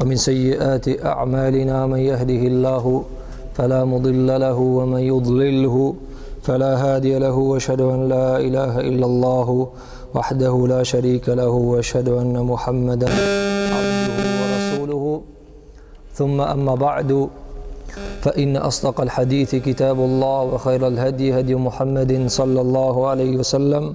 ومن سيئات أعمالنا من يهده الله فلا مضل له ومن يضلله فلا هادي له واشهد ان لا اله الا الله وحده لا شريك له واشهد ان محمدا عبده ورسوله ثم اما بعد فان اصدق الحديث كتاب الله وخير الهدي هدي محمد صلى الله عليه وسلم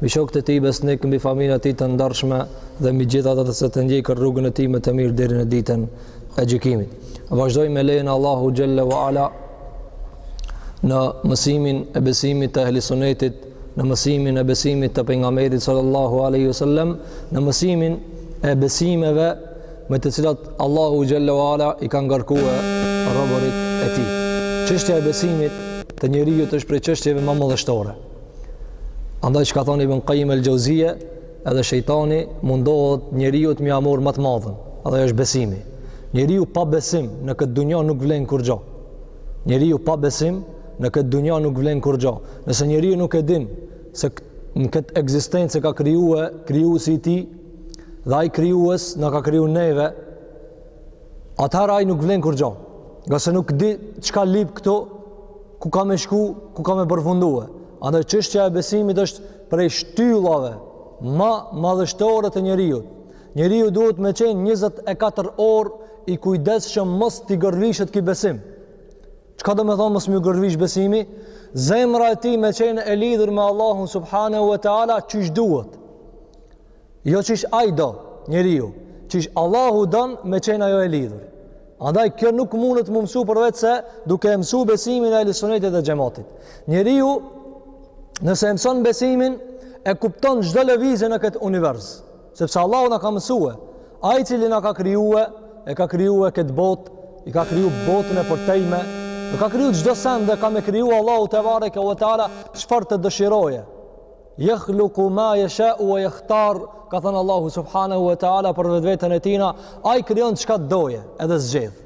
Mbi shokët e tij besnikë, mbi familjen e tij të ndershme dhe mbi gjithë ata që e ndjekin rrugën e tij me të mirë deri në ditën e gjykimit. Vazhdojmë me lejen Allahu xhel-le ue ala në mësimin e besimit të ehli sunetit, në mësimin e besimit të pejgamberit sallallahu alaihi wasallam, në mësimin e besimeve me të cilat Allahu xhel-le ue ala i ka ngarkuar robërit e tij. Çështja e besimit të njeriu është prej çështjeve ma madhështore. Andaj çka ka thanë Ibn Kajjim el-Xheuzije, edhe shejtani mundohet njeriut me ia marr ma të madhen, edhe është besimi. Njeriu pa besim në këtë dunja nuk vlen kurgjo. Njeriu pa besim në këtë dunja nuk vlen kurgjo. Nëse njeriu nuk e din se në këtë ekzistencë ka krijue krijuesi i tij, dhe ai krijues na ka kriju neve, atëherë ai nuk vlen kurgjo, ngase nuk di çka lyp këtu, ku ka me shku, ku ka me përfundue. Andaj çështja e besimit është prej shtyllave ma madhështore të njeriut. Njeriu duhet me qenë 24 orë i kujdesshëm mos t'i gërvishet ky besim. Çka do me thonë mos m'ju gërvish besimi? Zemra e tij me qenë e lidhur me Allahun subhanehu ue teala qysh duhet. Jo qysh ai do, njeriu, qysh Allahu don me qenë ajo e lidhur. Andaj kjo nuk mundet m'u mësu përveç se duke e mësu besimin e ehli sunetit dhe xhematit. Njeriu, nëse e mëson besimin, e kupton çdo lëvizje në këtë univers. Sepse Allahu na ka mësue. Ai i cili na ka krijue, e ka krijue këtë botë, e ka kriju botën e përtejme, e ka kriju çdo sen dhe ka me kriju Allahu tebareke ue teala, çfarë të dëshirojë. Jahluku ma jeshau ue jahtar, ka thënë Allahu subhanahu wa ta'ala për vetveten e tina, ai krijon çka të dojë edhe zgjedh.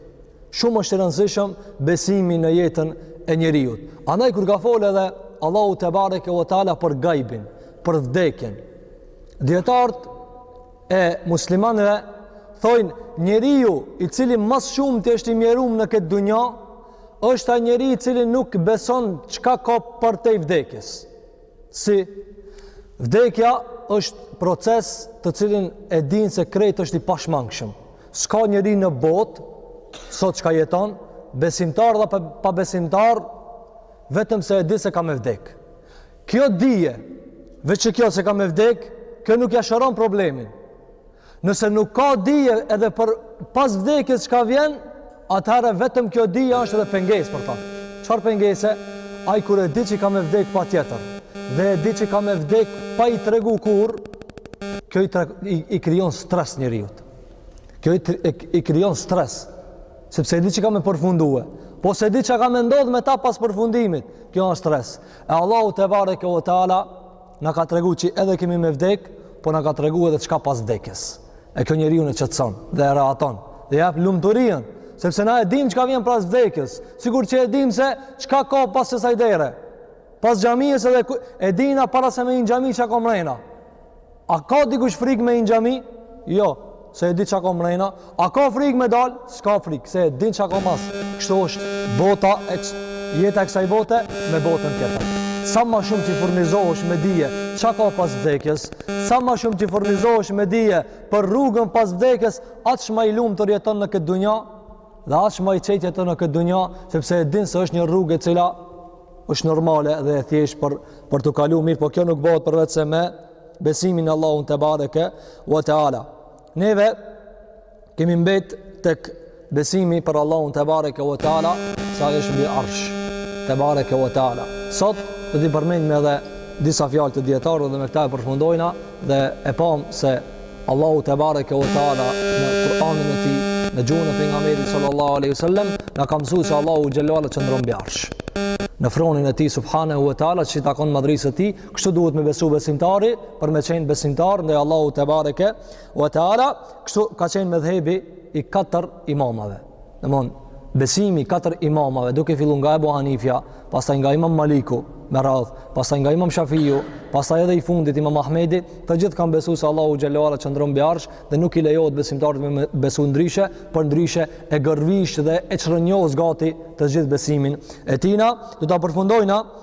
Shumë është i rëndësishëm besimi në jetën e njeriut. Andaj kur ka fol edhe Allahu tebareke wa ta'ala për gajbin, për vdekjen. Dijetarët e muslimanëve thojnë njeriu i cili ma s'shumti është i mjerum në këtë dunja, është ai njeri i cili nuk beson çka ka përtej vdekjes. Se vdekja është proces të cilin e din se krejt është i pashmangshëm. S'ka njeri në botë, sot çka jeton, besimtar dhe pabesimtar, vetëm se e di se ka me vdek. Kjo dije, veç kjo se ka me vdek, kjo nuk ia shëron problemin. Nëse nuk ka dije edhe për pas vdekjes çka vjen, atëherë vetëm kjo dije është edhe pengesë për ta. Çfarë pengese? Ai kur e di që ka me vdek patjetër dhe e di që ka me vdek pa i tregu kur, kjo i, i, i krijon stres njeriut. Kjo i, i, i krijon stres, sepse e di që ka me përfundue. Po s'e di çka ka me ndodh me ta pas përfundimit, kjo është stres. E Allahu tebareke ue teala, Na ka tregu që edhe kemi me vdek, po na ka tregu edhe çka pas vdekjes. E kjo njeriun e çetson dhe e rehaton. Dhe jap lumturinë, sepse na e dim çka vjen pas vdekjes. Sikur që e dim se çka ka pas kësaj dere. Pas xhamisë edhe e dina para se me hi n'xhami çka ka mrena. A ka dikush frikë me hi n'xhami? Jo. Se e di çka ka mrena, a ka frikë me dal? S'ka frikë, se e din çka ka mas. Kështu është bota e jeta e kësaj bote me botën tjetër. Sa më shumë ti furnizohesh me dije çka ka pas vdekjes, sa më shumë ti furnizohesh me dije për rrugën pas vdekjes, aq më i lumtur jeton në këtë dunja dhe aq më i çetë jeton në këtë dunja, sepse e din se është një rrugë e cila është normale dhe e thjeshtë për t'u kalu mirë, po kjo nuk bëhet përveç se me besimin në Allahun te bareke we teala. Neve kemi mbet tek besimi për Allahun te bareke we teala, se ai është mbi arsh. Te bareke we teala. Sot do të përmendim edhe disa fjalë të dietarëve dhe me këta e përfundojna dhe e pam se Allahu te bareke we teala në Kur'anin e tij në gjuhën e pejgamberit sallallahu alaihi wasallam na ka mësuar se Allahu xhelalu ala qëndron mbi arsh në fronin e tij subhanahu wa taala që takon madhrisë së tij Kështu duhet me besu besimtari për me qenë besimtar ndaj Allahut te bareke we teala, kështu ka qenë medhhebi i katër imamave. Domethënë, besimi i katër imamave, duke fillu nga Ebu Hanifja, pastaj nga imam Maliku, me radh, pastaj nga imam Shafiju, pastaj edhe i fundit imam Ahmedi, të gjithë kanë besu se Allahu xhelle we ala qëndron mbi arsh dhe nuk i lejohet besimtarit me besu ndryshe, për ndryshe e gërvish dhe e çrrënjos gati të gjithë besimin e tina. Do ta përfundojna,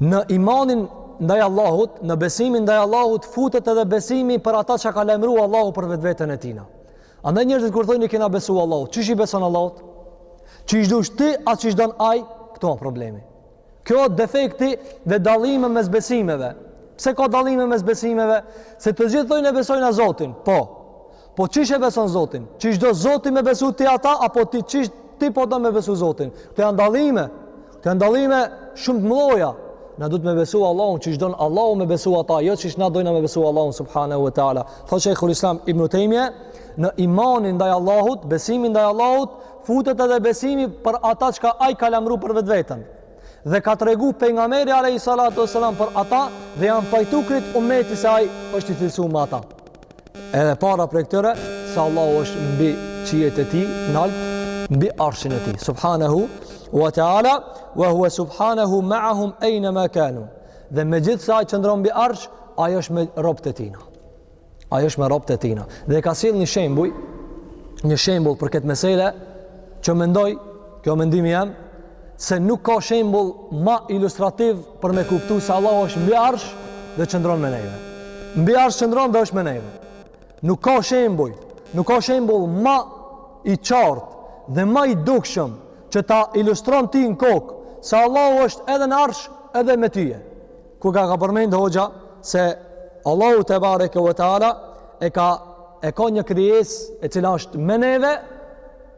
në imanin ndaj Allahut, në besimin ndaj Allahut futet edhe besimi për ata çka ka lajmëruar Allahu për vetveten e tina. Andaj njerëzit kur thonë kena besu Allahut, çish i beson Allahut? Çish dush ti a çish don ai? Këtu a problemi. Kjo defekti dhe dallime mes besimeve. Pse ka dallime mes besimeve? Se të gjithë thojnë e besojna Zotin. Po. Po çish e beson Zotin? Çish do Zoti me besu ti ata apo ti çish ti po do me besu Zotin? Këto janë dallime. Këto janë dallime shumë të mëdha. Na duhet me besu Allahun, çish don Allahu me besu ata, jo çish na dojnë me besu Allahun subhanahu wa taala. Thotë Sheikhul Islam Ibn Taymija, në imanin ndaj Allahut, besimin ndaj Allahut, futet edhe besimi për ata çka ai ka lajmëru për vetveten dhe ka tregu pejgamberi a.s. për ata dhe janë pajtu krejt umeti se ai është i cilësum me ata. edhe e para prej këtyre se Allahu është mbi qiejt e tij, nalt mbi arshin e tij. Subhanahu wa ta'ala wa huwa subhanahu ma'ahum ayna ma kanu. Dhe megjithëse ai qëndron mbi arsh, ai është me robët e tina. Ai është me robët e tina. Dhe ka sjell një shembuj, një shembull për këtë mesele që mendoj, kjo mendimi jem, se nuk ka shembull ma ilustrativ për me kuptu se Allahu është mbi arsh dhe qëndron me neve. Mbi arsh qëndron dhe është me neve. Nuk ka shembull, nuk ka shembull ma i qartë dhe ma i dukshëm që ta ilustron ty në kokë se Allahu është edhe në arsh edhe me tyje. Ku ka ka përmend hoxha se Allahu tebareke ve teala e ka e ka një krijesë e cila është me neve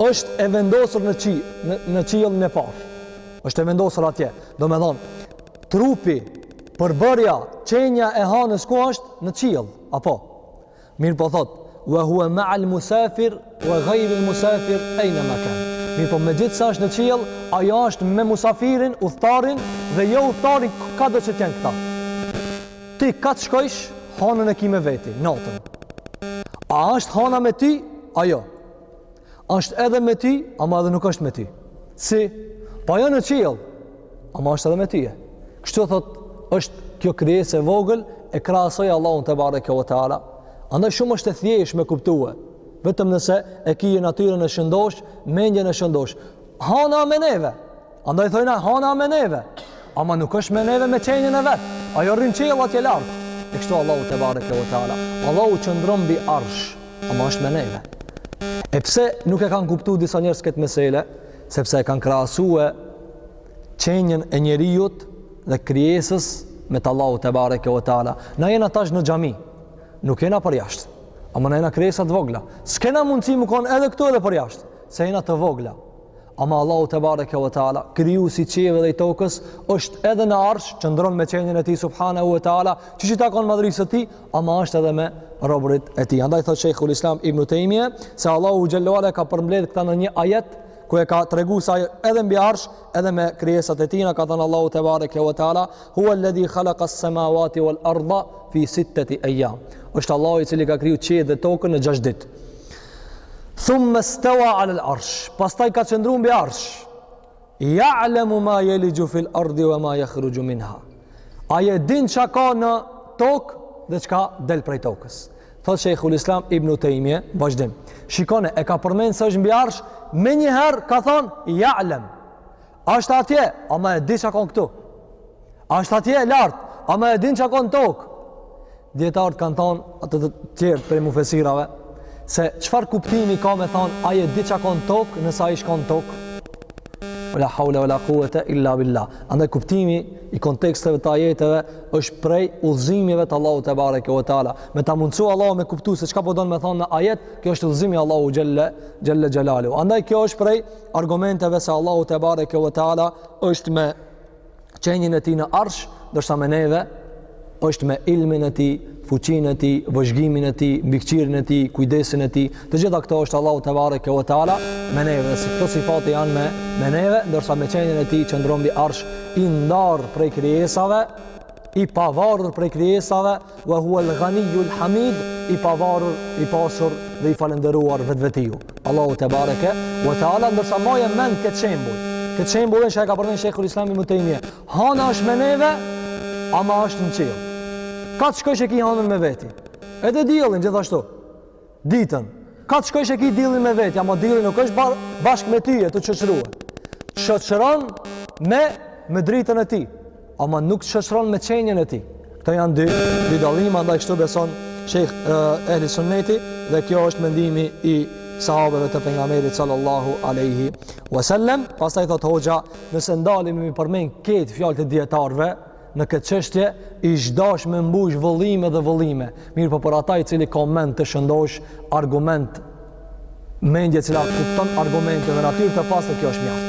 është e vendosur në qi, në, në qiellin e parë. Është e vendosur atje. Domethonë, trupi, përbërja, qenja e hanës ku është në qiell, apo? Mirëpo thotë, wa huwa ma'al musafir wa ghayr al musafir ayna ma kan. Mirëpo megjithëse është në qiell, ajo është me musafirin, udhëtarin dhe jo udhëtarin kado që të jenë këta. Ti ka të shkojsh hanën e ki me veti, natën. A është hana me ty? A jo. është edhe me ty, ama edhe nuk është me ty. Si? Po ajo në qiell, ama është edhe me tyje. Kështu thot, është kjo krijesë e vogël e krahasoj Allahun tebareke ve teala. Andaj shumë është e thjesht me kuptue, vetëm nëse e kije natyrën e shëndoshë, mendjen e shëndoshë. Hana me neve, Andaj thojna hana me neve, ama nuk është me neve me qenjën e vet. Ajo rrin n'qiell atje lart. E kështu Allahu tebareke ve teala. Allahu qëndron mbi arsh, ama është me neve. E pse nuk e kanë kuptu disa njerëz këtë mesele? Sepse e kanë krahasue qenjën e njeriut dhe krijesës me të Allahut tebareke ve teala. Na jena tash në xhami. Nuk jena përjashtë. Ama na jena krijesa të vogla. S'kena mundësi me kon edhe këtu edhe përjashtë, se jena të vogla. Ama Allahu tebareke ve teala, krijusi i qiejve dhe i tokës, është edhe në arsh, qëndron me qenien e tij subhanahu ve teala, qysh i takon madhrisë së tij, ama është edhe me robërit e tij. Andaj thot Sheikhul Islam Ibn Taymije se Allahu xhelle ve ala ka përmbledh këta në një ajet ku e ka tregu se a edhe mbi arsh, edhe me krijesat e tina, ka thonë Allahu tebareke ve teala, huwa alladhi khalaqa as-samawati wal arda fi sittati ayyam. Është Allahu i cili ka kriju qiejt dhe tokën në 6 ditë. Thumma stawa alal arsh, pastaj ka qëndru mbi arsh. Ja'lemu ma jelixhu fil ardi ve ma jakhruxhu minha. Ai e din çka ka në tokë dhe çka del prej tokës. Thotë Shejkhul Islam Ibnu Tejmije, vazhdon. Shikoni, e ka përmend se është mbi arsh, menjëherë ka thonë, ja'lem. Ashtë atje, ama e di çka ka këtu. Ashtë atje lart, ama e din çka ka në tokë. Dijetarët kanë thonë, ata të tjerët prej mufesirave, se çfarë kuptimi ka me thonë, ai e di çka ka në tokë, nëse ai është në tokë. Ve la haule, ve la kuvete, illa billah. Andaj kuptimi i konteksteve të ajeteve është prej udhëzimeve të Allahut tebareke ve teala. Me ta mundësu Allahu me kuptu se çka po don me thonë në ajet, kjo është udhëzim i Allahut xhelle, xhelle xhelaluhu. Andaj kjo është prej argumenteve se Allahu tebareke ve teala është me qenien e tij në arsh, ndërsa me neve është me ilmin e tij, fuqinë e tij, vëzhgimin e tij, mbikëqyrjen e tij, kujdesin e tij. Të gjitha këto është Allahu tebareke ve teala me neve. Si këto sifate janë me me neve, ndërsa me qenien e tij qëndron mbi arsh i ndar prej krijesave, i pavarur prej krijesave, Wa huwa al-ghaniy al-hamid, i pavarur, i pasur dhe i falënderuar vetvetiu. Allahu tebareke ve teala ndërsa maje mend këtë shembull. Këtë shembull e ka përmend Shejhul Islam Ibn Tejmije. Hana është me neve, ama është në qiell. Ka të shkojsh e ki hanën me veti. Edhe diellin gjithashtu. Ditën. Ka të shkojsh e ki diellin me veti, ama dielli nuk është bar, bashkë me ty tu të shoqërue. Të shoqëron me, me dritën e tij, ama nuk të shoqëron me qenien e tij. Këto janë dy, dy dallime, andaj kështu beson Shekh uh, Ehli Sunneti dhe kjo është mendimi i sahabeve të pengamerit sallallahu aleyhi wasallem. Pastaj thot hoxha, nëse ndalemi me i përmend këto fjalët e dijetarëve, Në këtë çështje ish dash me mbush vëllime dhe vëllime, mirëpo për ata i cili ka mend të shëndoshë argument mendje e cila kupton argumente dhe natyrë të pastër kjo është mjaft.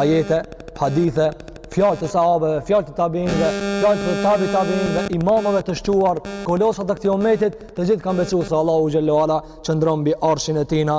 Ajete, hadithe, fjalë të sahabeve, fjalë të tabiinëve, fjalë të tabi tabiinëve, imamëve të shquar, kolosat e këtij umetit, të gjithë kanë besuar se Allahu xhel-le ve ala qëndron mbi arshin e tina,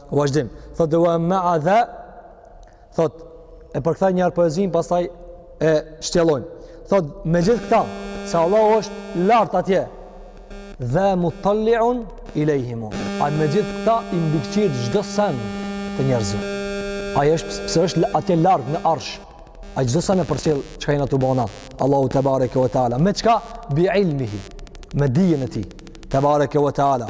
Vazhdim, thot ue mea dha, thot, e përkthej njëherë poezinë, pastaj e shtjellojmë. Thot, me gjithë këta, se Allahu është lart atje, dha muttaliun ilejhimu. Ai me gjithë këta i mbikëqyr çdo sen të njerëzve. Ai edhe pse është atje lart në arsh, ai çdo sen e përcjell çka jena tu bo na, Allahu tebareke ve teala. Me çka? Bi ilmihi, me dijen e tij, tebareke ve teala.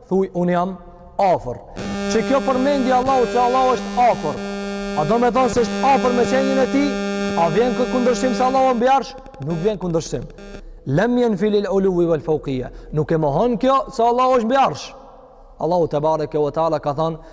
Thuaj unë jam afër. Që kjo përmendje e Allahut se Allahu është afër. A domethonë se është afër me qenien e tij? A vjen kjo kundërshtim se Allahu mbi arsh? Nuk vjen kundërshtim. Lem jenfi lil uluvi vel feukije. Nuk e mohon kjo se Allahu është mbi arsh. Allahu tebareke ve teala ka thënë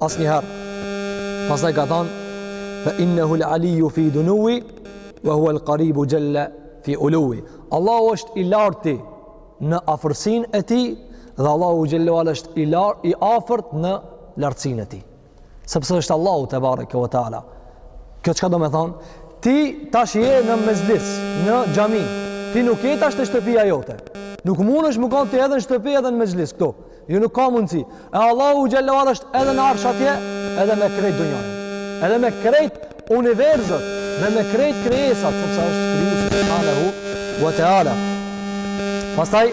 asnjëherë. Pastaj ka thënë fa innahu al-aliyyu fi dunuwi wa huwa al-qaribu jalla fi uluwi. Allahu është i larti në afërsinë e tij dhe Allahu xhel-le ve ala është i lart i afërt në lartësinë e tij. Sepse është Allahu tebareke ve teala. Kjo çka domethon? Ti tash je në mexhlis, në xhami. Ti nuk je tash te shtëpia jote. Nuk mundesh me kon ti edhe në shtëpi edhe në mexhlis këtu. Jo nuk ka mundësi. E Allahu xhel-le ve ala është edhe në arsh atje, edhe me krejt dunjanë. Edhe me krejt univerzët, dhe me krejt krijesat, sepse është krijuesi subhanehu ve teala. Pastaj,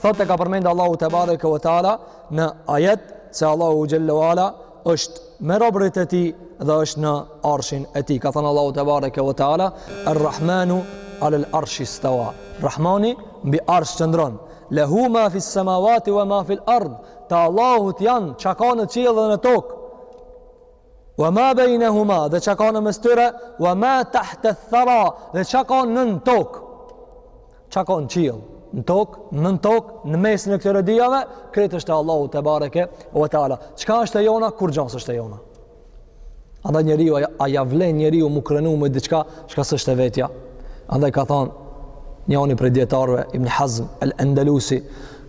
thot e ka përmend Allahu tebareke ve teala, në ajet, se Allahu xhel-le ve ala, është me robërit e tij dhe është në arshin e tij. Ka thënë Allahu te bareke ve teala, Ar-Rahmanu alal arshi istawa. Rahmani mbi arsh qëndron. Lehu ma fis samawati wa ma fil ard. Të Allahut janë çka ka në qiell dhe në tokë. Wa ma bainahuma dhe çka ka në mes tyre, wa ma tahta thara dhe çka ka nën tokë. Çka ka në qiell, në tokë, nën tokë, në mesin e këtyre dyjave, krejt është e Allahut tebareke ve teala. Çka është e jona, kurgjo s'është e jona. Andaj njeriu, a ja vlen njeriu m'u krenu me diçka, çka s'është e vetja. Andaj ka thonë, njoni prej dijetarëve, Ibn Hazm, El Endelusi,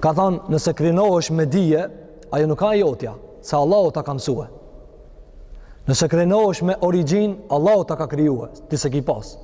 ka thonë, nëse krenohesh me dije, ajo nuk â e jotja, se Allahu ta ka mësue. Nëse krenohesh me origjinë, Allahu ta ka krijue, ti s'e ki pasë.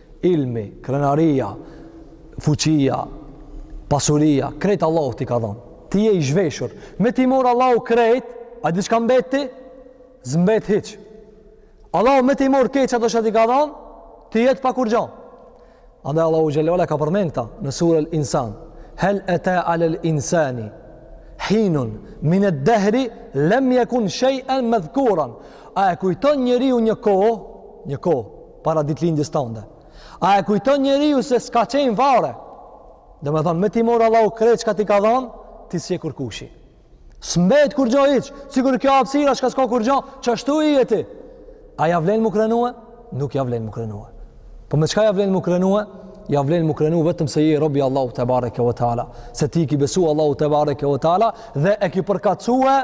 Ilmi, krenaria, fuqia, pasuria, krejt Allahu t'i ka dhënë. Ti je i zhveshur. Me t'i marr Allahu krejt, a di çka mbet ti? S'mbet hiç. Allahu me t'i marr krejt ato çka t'i ka dhënë, ti jet pa kurgjo. Andaj Allahu xhelalu ka përmend këta në surën Insan. Hal ata ala al insani hinun min e dehri lem jekun shejën medhkuran a e kujton njeriu një kohë një kohë para ditëlindjes tënde. A e kujton njeriu se s'ka qenë fare? Domethonë, me t'i marrë Allahu krejt çka t'i ka dhonë, ti s'je kurkushi. S'mbet kurgjo hiç, sikur kjo hapsira, çka s'ka kurgjo, qashtu je ti. A ja vlen m'u krenue? Nuk ja vlen m'u krenue. Po me çka ja vlen m'u krenue? Ja vlen m'u krenue vetëm se je rob i Allahut tebareke ve teala. Se ti e ki besu Allahun tebareke ve teala dhe e ki përkatësue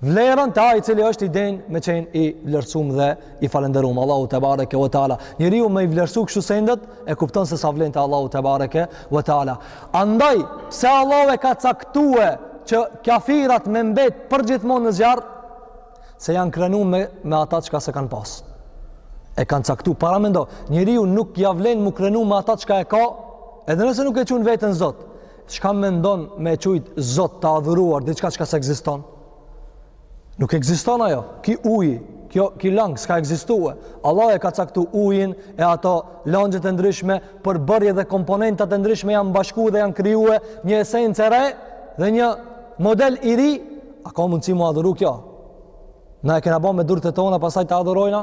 vlerën te ai cili është i denjë me qenë i vlerësum dhe i falënderum Allahu tebareke ve teala njeriu me i vlerësu kështu sendet e kupton se sa vlen te Allahu tebareke ve teala andaj pse Allahu e ka caktue që kafirat me mbet përgjithmonë në zjarr se janë krenu me, me ata çka s'e kanë pas e kanë caktu paramendo njeriu nuk ja vlen m'u krenu me ata çka e ka edhe nëse nuk e qun veten zot Çka mendon me e qujt Zot të adhuruar, diçka çka s'ekziston? Nuk ekziston ajo, ky uji, kjo, ky lang, s'ka ekzistue. Allahu e ka caktu ujin e ato langjet e ndryshme, përbërje dhe komponentat e ndryshme janë bashku dhe janë kryue një esencë e re dhe një model i ri, a ka mundësi m'u adhuru kjo? Na e kena bo me durt e tona, pastaj ta adhurojna?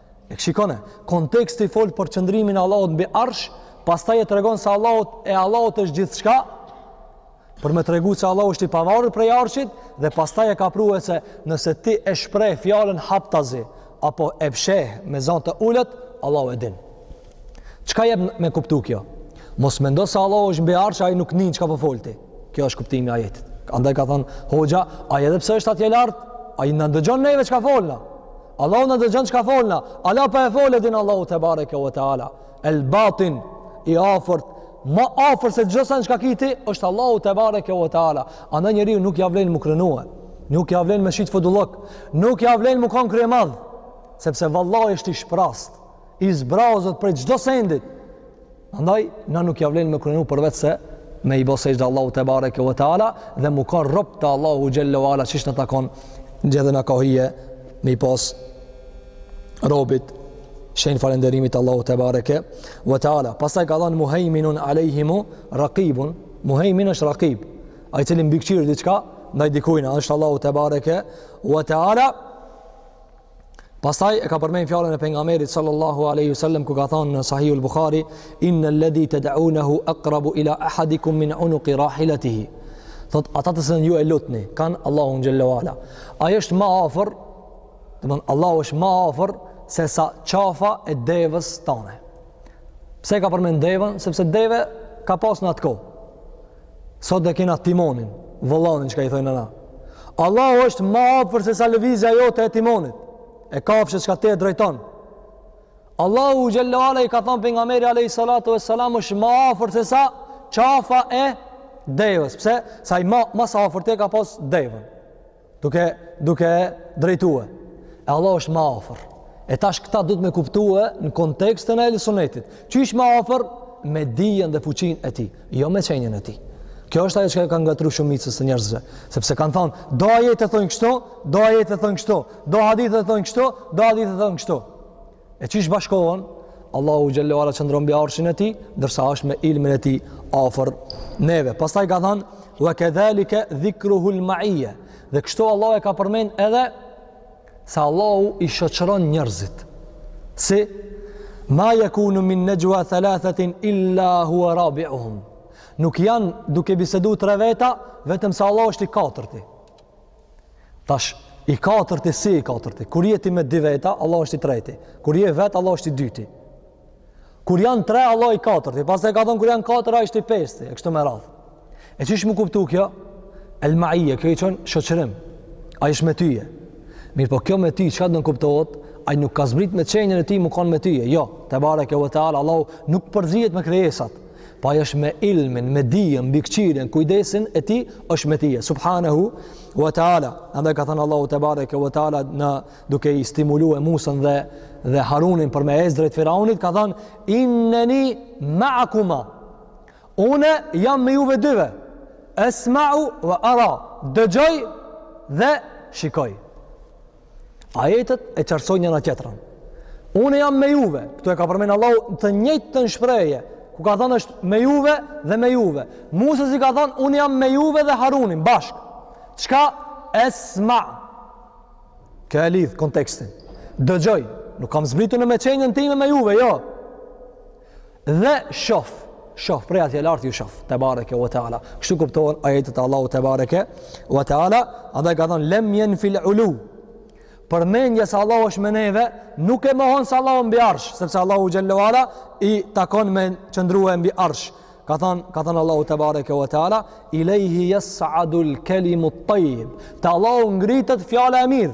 E shikoni, konteksti fol për qëndrimin e Allahut mbi Arsh, pastaj e tregon se Allahut e Allahut është gjithçka, për me tregu se Allahu është i pavarur prej Arshit dhe pastaj e ka pru se nëse ti e shpreh fjalën haptazi apo e fsheh me zon të ulët, Allahu e din. Çka jep me kuptu kjo? Mos mendo se Allahu është mbi arsh, ai nuk nin çka po fol ti. Kjo është kuptimi i ajetit. Andaj ka thënë hoxha, ai edhe pse është atje lart, ai na dëgjon neve çka folna. Allahu na dëgjon çka folna. Ala pa e folë e din Allahu te bareke ve teala. El batin i afërt, më afër se çdo sen çka ki ti, është Allahu te bareke ve teala. Andaj njeriu nuk ia vlen mu krenu. Nuk ia vlen me shit fodullok. Nuk ia vlen mu kon kryemadh, sepse vallahi është i shprast. i zbrazët prej çdo sendit. Andaj na nuk ja vlen me krenu përveç se me i besu Allahu te bareke ve teala dhe mu kan rob te Allahu xhellahu ala çish na takon edhe na ka hije me i pas robit shenjë falenderimit Allahu te bareke ve teala. Pastaj ka thënë muhejminun alejhimu raqibun. Muhejmin është raqib. Ai i cili mbikëqir diçka ndaj dikujna, është Allahu te bareke ve teala. Pastaj e ka përmend fjalën e pejgamberit sallallahu alaihi wasallam ku ka thënë në Sahih al-Bukhari inna alladhi tad'unahu aqrabu ila ahadikum min unuqi rahilatihi. Thot ata të cilën ju e lutni kah Allahu xhallahu ala. Ai është më afër, do të thotë Allahu është më afër se sa qafa e devës tane. Pse e ka përmend devën? Sepse deve ka pas në atë kohë. Sot e kena timonin, vollanin çka i thojna na. Allahu është ma afër se sa lëvizja jote e timonit, e kafshës çka ti e drejton. Allahu xhellahu ala e ka thonë pejgamberi alejhi salatu ve selam është ma afër se sa qafa e devës. Pse? Sa i ma, ma s'afërti e ka pos devën. Duke, duke drejtue. E Allah është ma afer. E tash këta duhet me kuptue në kontekstin e ehli sunetit. Qysh? Ish ma afer me dijen dhe fuqinë e tij, jo me qenjën e tij. Kjo është ajo çka ka ngatrru shumicën e njerëzve. Sepse kanë thonë, do ajete thonë kështu, do ajete thonë kështu, do hadithe thonë kështu, do hadithe thonë kështu. E çish bashkohen? Allahu xhallahu ala qëndron mbi arshin e tij, ndërsa është me ilmin e tij afër neve. Pastaj ka thënë: "Wa kadhalika dhikruhu al-ma'iyya." Dhe kështu Allahu e ka përmend edhe se Allahu i shoqëron njerëzit. Si ma yakunu min najwa thalathatin illa huwa rabi'uhum. Nuk janë duke bisedu tre veta, vetëm se Allahu është i katërti. Tash, i katërti, si i katërti? Kur je ti me dy veta, Allah është i treti. Kur je vetë, Allah është i dyti. Kur janë tre, Allah i katërti. Pastaj ka thonë, kur janë katër, ai është i pesti. E kështu me radhë. E çish mu kuptu kjo? El Maije, kjo i çon shoqërim. Ai është me tyje. Mirëpo kjo me ty, çka nënkuptohet? Ai nuk ka zbrit me qenjën e tij, mu kon me tyje. Jo, te bareke ve teala, Allah nuk përzihet me krijesat. Po ai është me ilmin, me dijen, mbikëqyrjen, kujdesin e tij është me tije. Subhanahu wa taala. Andaj ka thënë Allahu tebareke wa taala në duke i stimulue Musën dhe Harunin për me ecë drejt Firaunit, ka thënë inneni ma'akuma. Unë jam me juve dyve. Esma'u wa ara. Dëgjoj dhe shikoj. Ajetet e qartësojnë njëna-tjetrën. Unë jam me juve, këtu e ka përmen Allahu të njëjtën shprehje, ku ka thënë është me juve dhe me juve. Musës i ka thënë, unë jam me juve dhe Harunin, bashkë. Çka esma, kjo e lidh kontekstin, dëgjoj, nuk kam zbritu në me qenjen time me juve, jo. Dhe shof, shof prej atje lart ju shof. Tebareke ve teala. Kështu kuptohen ajetet e Allahut tebareke ve teala, andaj ka thon lem yenfil uluw. Përmendja se Allahu është me neve, nuk e mohon se Allahu mbi arsh, sepse Allahu xhelle ve ala i takon me qëndrue mbi arsh. Ka thon, ka thon Allahu tebareke ve teala, ilayhi yas'adul kalimu tayyib. Te Allahu ngritet fjala e mirë.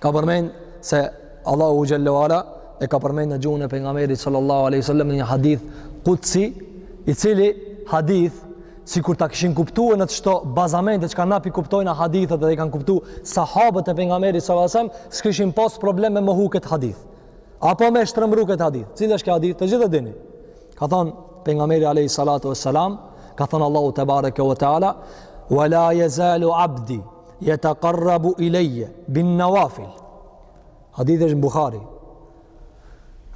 ka përmend se Allahu xhelle ve ala e ka përmend në gjuhën e pejgamberit sallallahu alaihi wasallam në një hadith kudsi i cili hadith sikur ta kishin kuptue në ato bazamente çka na po i kuptojna hadithet dhe i kanë kuptu sahabët e pejgamberit sallallahu alaihi wasallam s'kishin pas problem me mohu këtë hadith apo me shtrembru këtë hadith cili është ky hadith të gjithë e dini ka thonë pejgamberi alaihi salatu wassalam ka thonë Allahu tebareke ve teala wala yazalu abdi Jetekarrabu ilejje bin-nawafil. Hadithi është në Bukhari.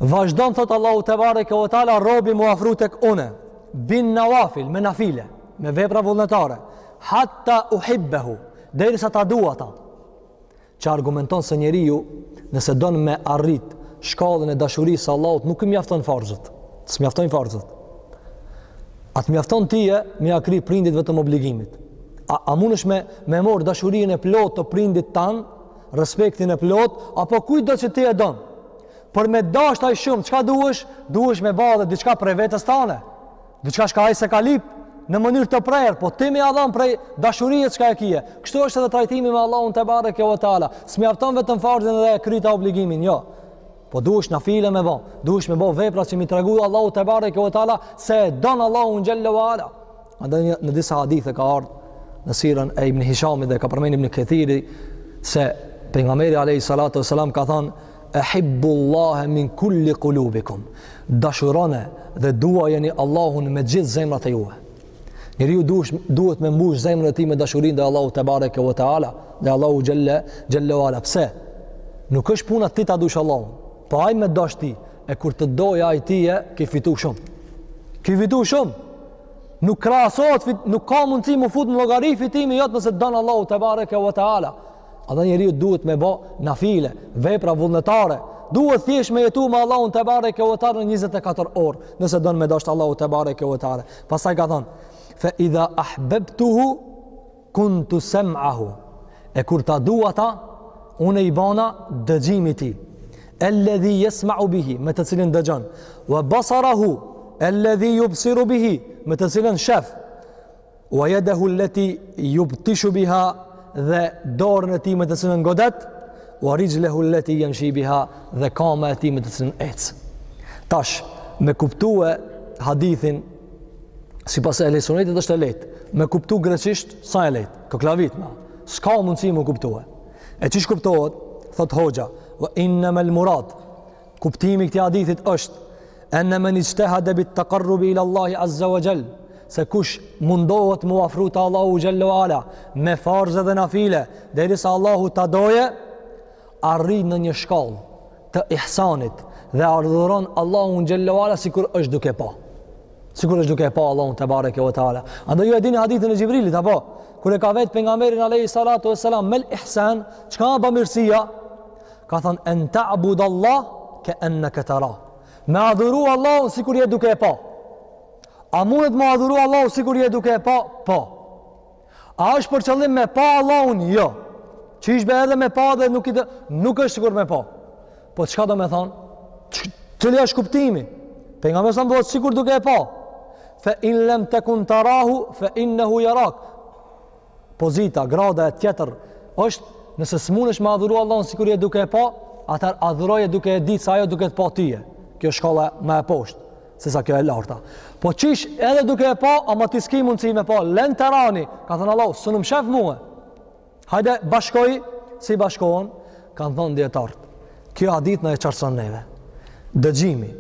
Vazhdon, thotë Allahu tebareke ve teala, robi m'u afru tek une. Bin-nawafil, me nafile, me vepra vullnetare. Hatta uhibbehu, derisa ta dua ta. Që argumenton se njeriu, nëse don me arrit shkallën e dashurisë së Allahut, nuk i mjafton farzët. S'mjaftojnë farzët. A të mjafton tije me ja kry prindit vetëm obligimet? A, a mundesh me, me marrë dashurinë e plot të prindit tanë, respektin e plot, apo kujdo që ti e don? Por me t'dasht ai shumë, çka duhesh? Duhesh me ba dhe diçka prej vetes tane, diçka çka ai s'e ka lyp, në mënyrë të prerë, po ti me ja dhanë prej dashurijet çka e kije. Kështu është edhe trajtimi me Allahun tebareke ve teala. S'mjafton vetëm farzin dhe e kryta obligimin, jo. Po duhesh nafile me bë, duhesh me bë vepra që me i tregu Allahu tebareke ve teala se e don Allahun xhelle ve ala. Andaj në disa hadithe ka ardh në sirën e Ibn Hishamit dhe ka përmen Ibn Kathiri se pejgamberi alayhi salatu wasalam ka thënë ehibbullaha min kulli qulubikum. Dashurone dhe duajeni Allahun me gjithë zemrat e juve. Njeriu duhet me mbush zemrën e tij me dashurinë ndaj Allahut te bareke ve teala, ndaj Allahu xhelle ve ala. Pse? Nuk është puna ti ta dush Allahun, po ai me t'dash ty. E kur të dojë ai ty e ki fitu shumë. Ki fitu shumë. Nuk krahasohet, nuk ka mundësi mu fut në llogari fitimi jot nëse t'don Allahu te bareke ve teala. Andaj njeriu duhet me ba nafile, vepra vullnetare. Duhet thjesht me jetu me Allahun te bareke ve teala në 24 orë, nëse don me t'dash Allahu te bareke ve teala. Pastaj ka thanë: "Fa idha ahbabtuhu kuntu sam'ahu." E kur ta dua ta, unë i bana dëgjimi i tij. Alladhi yasma'u bihi, me të cilin dëgjon. Wa basarahu alladhi yubsiru bihi, me të cilin shef. Wa yadahu allati yubtishu biha dhe dorën e tij me të cilën godet, wa rijlahu allati yamshi biha dhe kama e tij me të cilën ec. Tash me kuptue hadithin sipas ehli sunetit është e lehtë. Me kuptu dreqisht s'a e lehtë. Koklavit ma. S'ka mundësi me kuptue. E çish kuptohet? Thot hoxha, wa innamal murad Kuptimi i këtij hadithit është en men ijtahada bit taqarrub ila Allah azza wa jall se kush mundohet mu afru te Allahu xhelle ve ala me farze dhe nafile derisa Allahu ta doje arrin në një shkallë të ihsanit dhe adhuron Allahun xhelle ve ala sikur është duke pa sikur është duke pa Allahun te bareke ve taala andaj ju e dini hadithin e Xhibrilit apo kur e ka vet pejgamberin alayhi salatu vesselam mel ihsan çka a bamirsia ka thanë en ta'bud Allah ke enneke terah. Me adhuru Allahun sikur je duke e pa. A munet me adhuru Allahun sikur je duke e pa? Po. A është për qëllim me pa Allahun? Jo. Qysh be edhe me pa dhe nuk, i dhe, nuk është sikur me pa. Po çka domethonë? Cili është kuptimi? Pejgameri me sa më sikur duke e pa. Fe in lem tekun terahu, fe innehu jerak. pozita, grada e tjetër është nëse smunesh me adhuru Allahun sikur je duke e pa, atëherë adhuroje duke e ditë se ai o duke të pa tye. Kjo është shkalla ma e poshtë se sa kjo e larta. Po çish edhe duke e pa, ama ti s'ki mundësi me pa. Len Tarani, ka thënë Allahu, s'un m'shef mue. Hajde bashkoji si bashkohen, kanë thënë dijetarët. Ky hadith na e qartëson neve. Dëgjimi,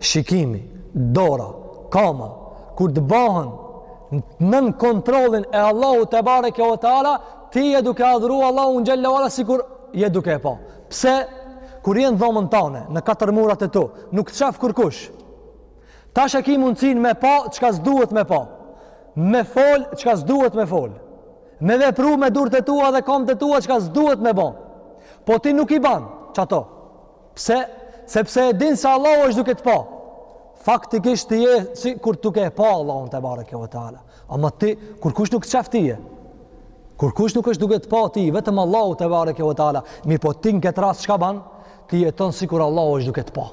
shikimi, dora, kama, kur të bahën nën kontrollin e Allahut tebareke ve teala, ti je duke adhuru Allahun xhelle ve ala sikur je duke e pa. Pse, kur je në dhomën tane, në katër murat e tu, nuk të shef kërkush. Tash e ki mundësinë me pa, çka s'duhet me pa. Me fol, çka s'duhet me fol. Me vepru me durët e tua dhe komët e tua çka s'duhet me bo. Po ti nuk i ban qato. Pse? Sepse e din se Allahu është duke të pa. Faktikisht ti je sikur duke e pa Allahun tebareke ve teala. Ama ti, kurkush nuk të shef tye. Kurkush nuk është duke të pa ti, vetëm Allahu tebareke ve teala. Mirëpo ti në këtë rast çka ban, ti jeton sikur Allahu është duke të pa.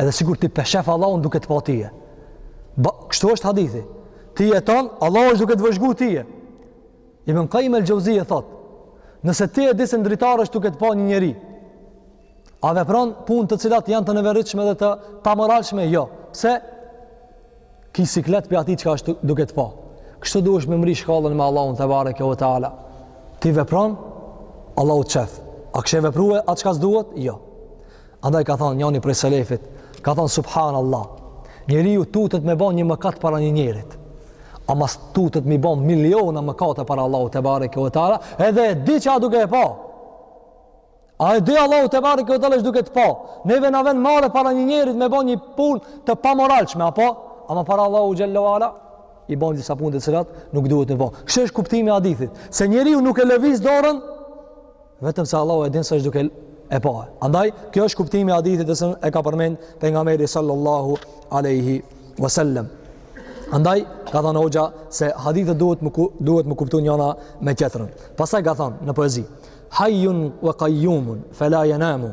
Edhe sikur ti pe shef Allahun duke të pa tye. Pra, kështu është hadithi. Ti jeton, Allahu është duke të vëzhgu tye. Ibn Kajim el Xhauzije thotë, nëse ti e di se në dritarë është duke të pa një njeri, a vepron punë të cilat janë të neveritshme dhe të pamoralshme, jo. Pse? Ki siklet prej atij çka është duke të pa. Kështu duhesh me mrri shkallën me Allahun tebareke ve teala. Ti vepron, Allahu të shef. A kishe veprue atë çka s'duhet? Jo. Andaj ka thonë njani prej selefit, ka thonë subhanallah. Njeriu tutet me bën një mëkat para një njerit. Ama s'tutet me bën miliona mëkate para Allahut tebareke ve teala, edhe e di që a duke e pa. A e di Allahu tebareke ve teala është duke të pa. Neve na vjen marre para një njerit me bën një punë të pamoralshme apo ama para Allahu xhel-le ue ala i bën disa punë të cilat nuk duhet m'i bo. Kështu është kuptimi i hadithit, se njeriu nuk e lëviz dorën Vetëm se Allahu e din se është duke e pa. Andaj, kjo është kuptimi i hadithit që e ka përmend pejgamberi sallallahu alaihi wasallam. Andaj, ka thënë hoxha se hadithet duhet me duhet me kuptu njana me tjetrën. Pastaj ka thënë në poezi: Hayyun wa qayyumun fala yanamu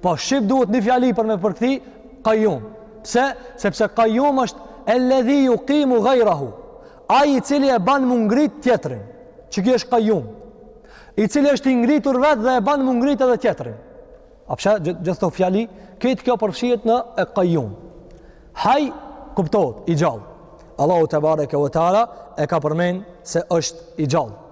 Po shqip duhet një fjali për me përkthy kajum. Pse? Sepse kajum është el-ledhi jukimu gajrahu. Ai i cili e ban me u ngrit tjetrin. Qiky është kajum. I cili është i ngritur vetë dhe e ban me u ngrit edhe tjetrin. A pe sheh gjithë këtë fjali, krejt kjo përfshihet në el kajum. Haj, kuptohet, i gjallë. Allahu tebareke ve teala e ka përmen se është i gjallë.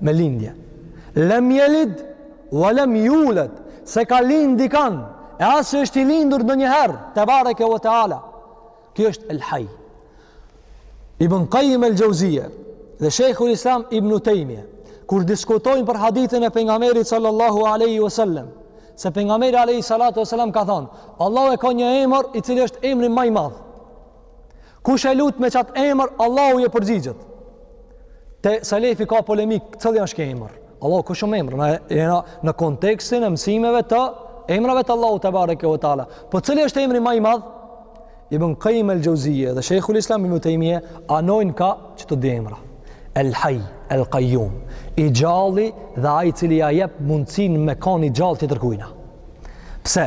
me lindje. Lem jelid, wa lem juled, s'e ka lind dikan, e as s'është i lindur ndonjëherë, tebareke ve teala. Kjo është el haj. Ibn Kajim el Xhauzije dhe Shejhul Islam Ibnu Tejmije, kur diskutojnë për hadithin e pejgamberit sallallahu aleyhi wasallam, se pejgamberi aleyhi salatu wasallam ka thonë, Allahu e ka një emër i cili është emri ma i madh. Kush e lut me qat emër, Allahu i përgjigjet. Te Salefi ka polemik, cili është ky emër? Allahu ka shumë emra, na jena në kontekstin e mësimeve të emrave të Allahut tebareke ve teala. Po cili është emri më i madh? Ibn Qayyim al-Jawziyya dhe Sheikhul Islam Ibn Taymiyah anojnë ka qëto dy emra. El Hayy, El Qayyum, i gjalli dhe ai i cili ja jep mundësinë me kanë i gjallë tjetërkujna. Pse?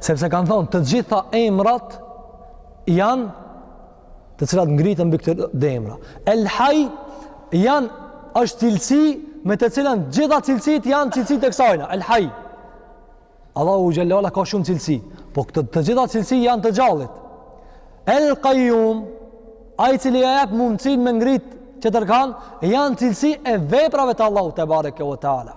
Sepse kanë thonë të gjitha emrat janë të cilat ngriten mbi këta dy emra. El Hay janë është cilësi me të cilën gjitha cilësit janë cilësit e kësajna. El Hay. Allahu xhelle xhelaluhu ka shumë cilësi, po këto të gjitha cilësi janë të gjallit. El Qayyum, ai i cili e jep mundësin me ngrit çdokan, janë cilësi e veprave të Allahut tebareke ve teala.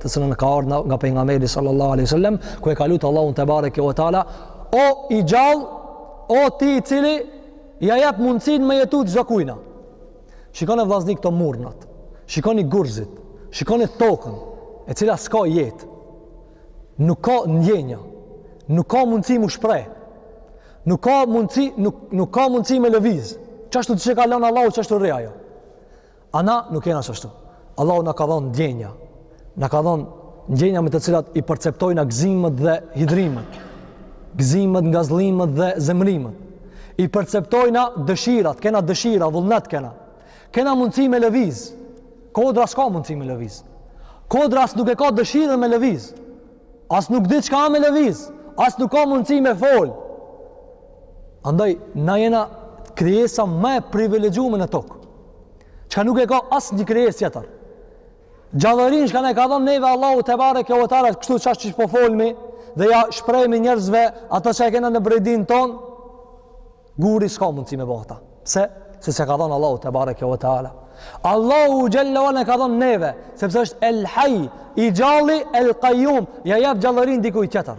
të cilën ka ardh nga pejgamberi sallallahu alaihi wasallam ku e ka lut Allahun tebareke ve teala o i gjall o ti i cili ia jap mundësin me jetu çdo kujna shikoni vllazni këto murnat shikoni gurzit shikone tokën e cila s'ka jetë nuk ka ndjenja nuk ka mundësi mu shpreh nuk ka mundësi nuk, nuk ka mundësi me lëviz qashtu qysh e ka lon Allahu qashtu rri ajo A na nuk jena qashtu. Allahu na ka dhon ndjenja. Na ka dhon ndjenja me të cilat i perceptojna gëzimet dhe hidhrimet. Gëzimet, ngazllimet dhe zemërimet. I perceptojna dëshirat, kena dëshira, vullnet kena. Kena mundësi me lëviz. Kodra s'ka mundësi me lëviz. Kodra as nuk e ka dëshirën me lëviz. As nuk dit çka a me lëviz, as nuk ka mundësi me fol. Andaj na jena krijesa ma e privilegjume në tokë. Çka nuk e ka asnjë krijesë tjetër. Gjallërin çka na e ka dhon neve Allahu tebareke ve teala, kështu qysh po folmi dhe ja shprehmi njerëzve ato që e kena në brendinë tonë, Guri s'ka mundësi me bo këta. Pse? Se s'e ka dhon Allahu tebareke ve teala. Allahu xhelle ve ala na e ka dhon neve, sepse është el haj, i gjalli, el kajum, ja jap gjallërin dikuj tjetër.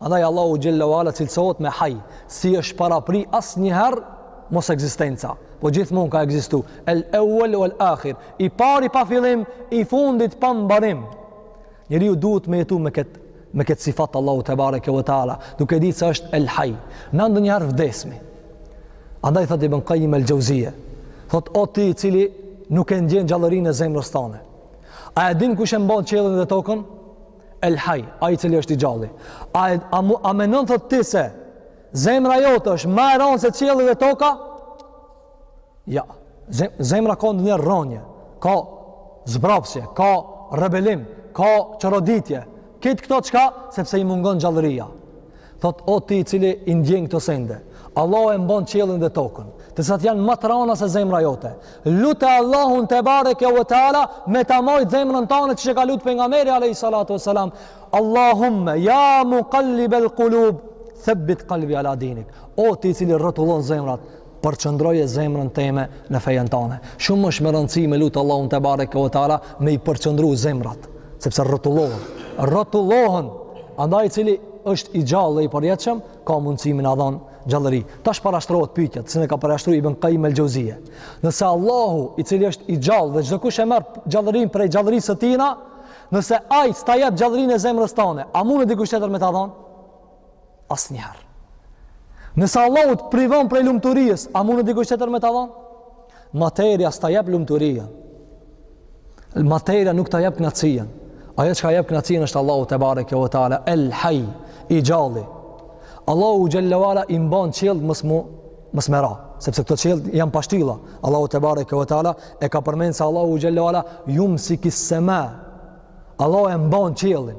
Andaj Allahu xhelle ve ala cilësohet me haj, s'i është parapri asnjëherë mosekzistenca, po gjithmonë ka ekzistu. El euel uel akhir, i pari pa fillim, i fundit pa mbarim. Njeriu duhet me jetu me këtë me këtë sifat Allahu tebareke ve teala, duke e ditë se është El Hayy. Na ndonjëherë vdesmi. Andaj thotë Ibn Qayyim El Jauziye, thotë o ti i cili nuk e ndjen gjallërinë e zemrës tane. A e din kush e mban qiellin edhe tokën? El Hayy, ai i cili është i gjalli. A e, a, a menon thotë ti se zemra jote është ma e ran se qielli edhe toka? Ja, zemra ka ndonjëherë rranje, ka zbrapsje, ka rebelim, ka çoroditje. Këtë këto çka, sepse i mungon gjallëria. Thot, o ti i cili i ndjen këto sende, Allahu e mbon qiellin dhe tokën, të cilat janë ma të rana se zemra jote. Lute Allahun tebareke ve teala, me ta majt zemrën tane qysh e ka lut pejgamberi, alejhi salatu ve selam. Allahumme, ja mukallibel kulub, thebbit kalbi ala dinik. O ti i cili rrotullon zemrat, Përqëndroje zemrën teme në fejen tane. Shumë është me rëndësi me lutë Allahun tebareke ve teala me i përqëndru zemrat, sepse rrotullohen. Rrotullohen, andaj i cili është i gjallë dhe i përjetshëm, ka mundësi me na dhan gjallëri. Tash parashtrohet pyetja, se na e ka parashtru Ibn Kajim el Xheuzije. Nëse Allahu, i cili është i gjallë dhe gjithkush e merr gjallërinë prej gjallërisë së tijna, nëse ai s'ta jep gjallërinë e zemrës tane, a munet dikush tjetër me ta dhan? Asnjëherë. Nëse Allahu të privon prej lumturisë, a munet dikush tjetër me ta dhon? Materia s'ta jep lumturia. Materia nuk ta jep kënaqësinë. Ajo çka jep kënaqësinë është Allahu tebareke ve teala El Hajj i gjalli. Allahu xhel-le ve ala i mban qiellt mos mu mos me ra, sepse këto qiellt janë pa shtylla. Allahu tebareke ve teala e ka përmend se Allahu xhel-le ve ala jumsikus-sema. Allahu e mban qiellin.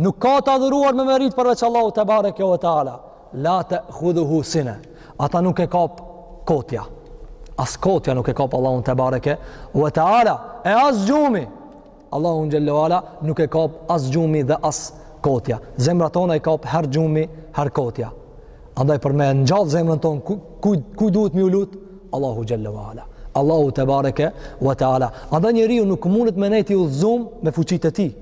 Nuk ka të adhuruar me merit përveç Allahu tebareke ve teala. La te'hudhuhu sine. Ata nuk e kap kotja. As kotja nuk e kap Allahun tebareke ve teala. E as gjumi. Allahu xhel-le ve ala nuk e kap as gjumi dhe as kotja. Zemrat tona i kap her gjumi, her kotja. Andaj për me ngjall zemrën ton ku ku, kujt duhet m'iu lut? Allahu xhel-le ve ala. Allahu tebareke ve teala. Andaj njeriu nuk mundet me nejt i udhzum me fuqitë e tij.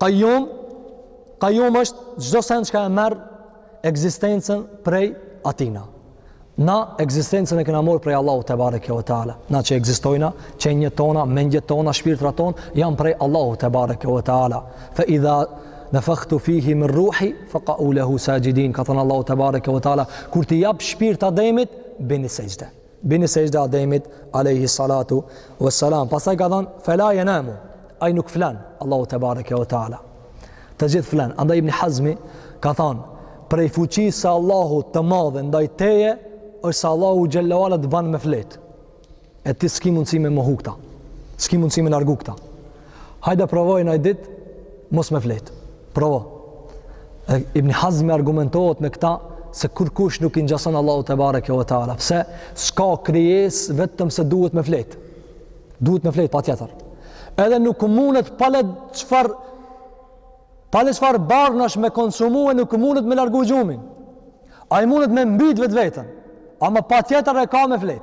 Kajum, kajum është çdo sen çka e merr ekzistencën prej atijna. Na ekzistencën e kena marrë prej Allahu tebareke ve teala. Na që ekzistojna, qeniet tona, mendjet tona, shpirtrat ton, janë prej Allahu tebareke ve teala. Fe idha nefahtu fihi min ruhi, fe kau lehu saxhidin, ka than Allahu tebareke ve teala, kur t'i jap shpirt Ademit, bini sexhde. Bini sexhde Ademit, alejhi salatu ve selam. Pastaj ka thonë, fe la jenamu, ai nuk flen, Allahu tebareke ve teala. Të gjithë flenë. Andaj ibn Hazmi ka thonë, prej fuqisë së Allahut të madhe ndaj teje, është se Allahu xhel-le ve ala të ban me fletë. E ti s'ki mundësi me mohu këta, s'ki mundësi me largu këta. Hajde provoje naj dit mos me flet. Provo. E, Ibn Hazmi argumentohet me këta se kurkush nuk i ngjason Allahu tebareke ve teala. Pse? S'ka krijes vetëm se duhet me flet. Duhet me flet patjetër. Edhe nuk mundet pale çfar pale çfar barnash me konsumue nuk mundet me largu gjumin. Ai mundet me mbyt vetveten. Ama patjetër e ka me flet.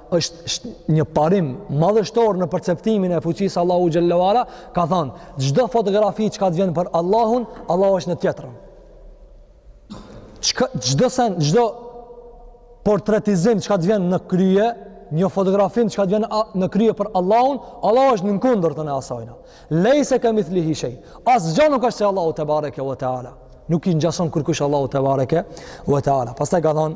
është një parim madhështor në perceptimin e fuqisë Allahu xhel-le ve ala ka thon çdo fotografi çka t'vjen për Allahun Allahu është në tjetrën çdo sen çdo portretizim çka t'vjen në krye një fotografim çka t'vjen në krye për Allahun Allahu është në kundërtën e asajna lejse kemithlihi shej asgjë nuk është si Allahu tebareke ve teala nuk i ngjason kërkush Allahu tebareke ve teala pastaj ka thon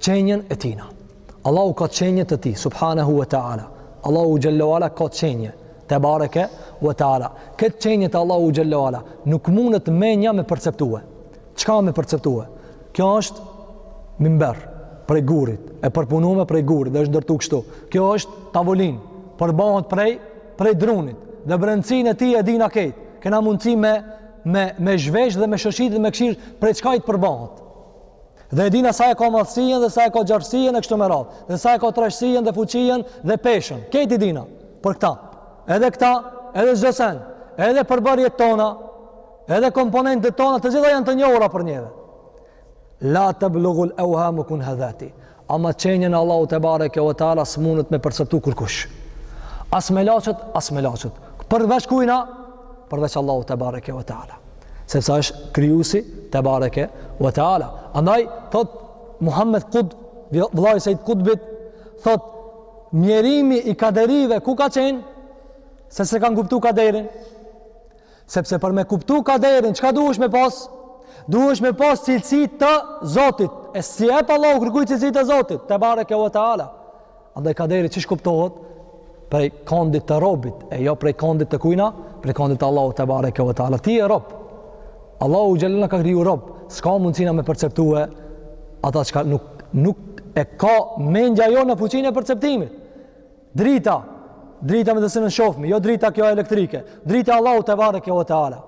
qenien e tina. Allahu ka qenie të tij, subhanahu wa ta'ala. Allahu xhelle wa ala ka qenie tebareke wa ta'ala. Kët qenie të Allahut xhelle wa ala nuk mundet menja me perceptue. Çka me perceptue? Kjo është mimber prej gurit, e përpunume prej gurit dhe është ndërtu kështu. Kjo është tavolinë, përbohet prej prej drunit dhe brendësinë e tij e dina kejt. Kena mundësi me me me zhvesh dhe me shoshit dhe me këshir prej çka i të përbohet. Dhe e dina sa e ka madhësien dhe sa e ka gjarësien e kështu me radhë. Dhe sa e ka trashësien dhe fuqien dhe peshën. Kejt i dina për këta. Edhe këta, edhe çdo sen, edhe përbërjet tona, edhe komponentet tona, të gjitha janë të njohura për neve. La teblugul euhamu kunhe dhatih. Ama qenien e Allahut tebareke wa teala s'munet me perceptu kurkush. As melaqet, as melaqet. Përveç kujna, përveç Allahut tebareke wa teala. sepse është krijuesi tebareke we teala andaj thot Muhammed Kutb vëllai i Sejid Kutbit thot mjerimi i kaderive ku ka qenë se s'e kanë kuptu kaderin sepse për me kuptu kaderin çka duhesh me pas duhesh me pas cilësi të Zotit e s'i ep Allahu kërkuj cilësi të Zotit tebareke we teala Andaj kaderi qysh kuptohet prej kondit të robit, e jo prej kondit të kujna, prej kondit të Allahut tebareke ve teala. Ti je rob. Allahu xhelle na ka kriju rob. S'ka mundësi na me perceptue ata çka nuk nuk e ka mendja jonë fuqinë e perceptimit. Drita, drita me të cilën shohmi, jo drita kjo elektrike, drita e Allahut tebareke ve teala.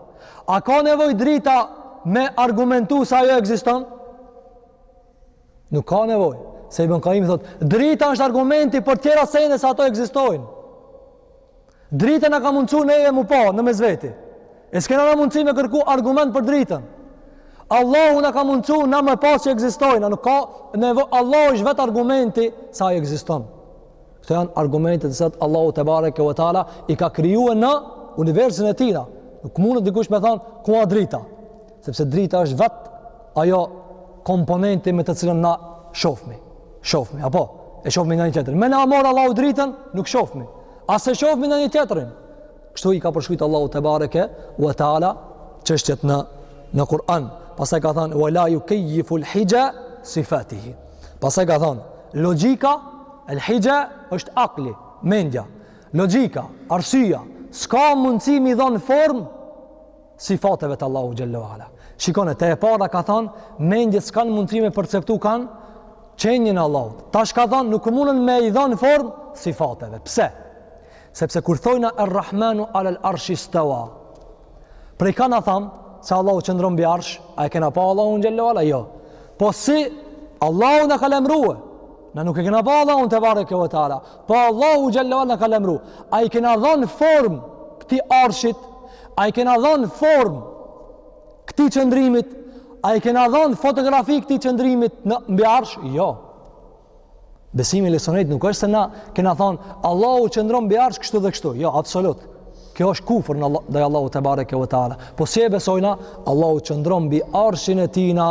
A ka nevojë drita me argumentu se ajo ekziston? Nuk ka nevoj, se Ibn Kajimi thot, drita është argumenti për tjera sene se ato egzistojnë. Drita na ka mundsu neve m'u pa në mes veti. E s'kena na mundësi me kërku argument për dritën. Allahu na ka mundsu na me pa që egzistojnë. Nuk ka nevoj, Allahu është vetë argumenti se ai egziston. Këto janë argumente të cilat Allahu tebareke wa teala i ka krijue në universin e tina. Nuk munet dikush me thonë, ku a drita? Sepse drita është vet ajo komponenti me të cilën na shohmi. Shohmi, a po e shohmi na një-tjetrin. Me na mor Allahu dritën, nuk shohmi. As s'e shohmi na një-tjetrin. Kështu i ka përshkrujt Allahu tebareke u taala çështjet në në Kur'an. Pastaj ka thënë wala yukayyifu al-hija sifatihi. Pastaj ka thënë logjika al-hija është akli, mendja. Logjika, arsyeja, s'ka mundësi m'i dhon formë sifateve të Allahu xhallahu ala. Shikone, te e para ka thon, mendjet s'kan mundësi me perceptu qenien e Allahut. Tash ka thon, nuk mundën me i dhën form sifateve. Pse? Sepse kur thojna Ar-Rahmanu ala al-Arshi stawa. Pra e kena thon se Allahu qëndron mbi Arsh, a e kena pa Allahu xhallahu ala? Jo. Po si Allahu na ka lajmrue? Na nuk e kena pa Allahun tebareke ve teala. Po Allahu xhelle ve ala na ka lajmru. A i kena dhonë formë këtij arshit, a i kena dhonë formë këtij qëndrimit, a i kena dhonë fotografi këtij qëndrimit mbi arsh? Jo. Besimi i ehli sunetit nuk është se na kena thonë Allahu qëndron mbi arsh kështu dhe kështu. Jo, absolut. Kjo është kufër ndaj Allahut tebareke ve teala. Po si e besojna, Allahu qëndron mbi arshin e tina